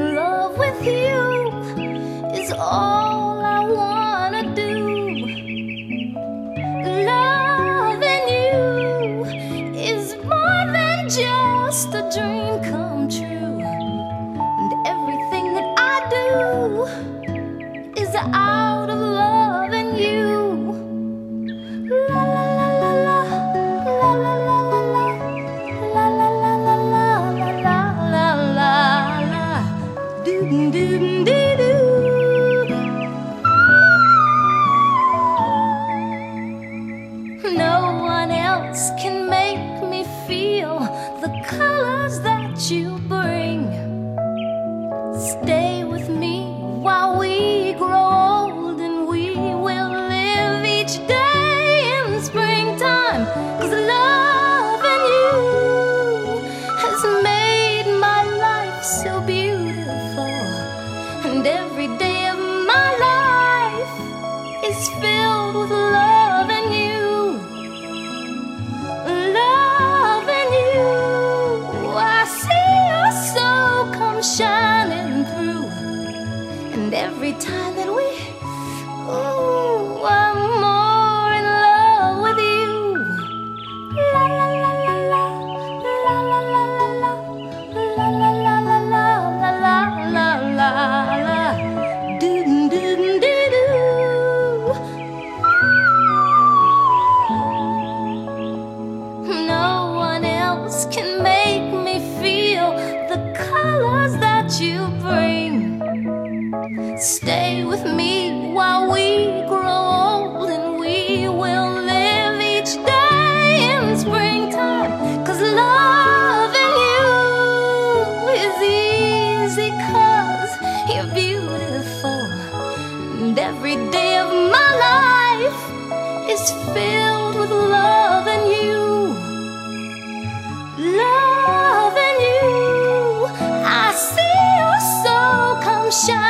love with you is all I wanna do. Loving you is more than just a dream come true. And everything that I do is I. else can make me feel the colors that you bring. Stay with me. And every time that we, ooh, with me while we grow old and we will live each day in springtime. Cause loving you is easy cause you're beautiful. And every day of my life is filled with love and you. Love and you. I see your soul come shining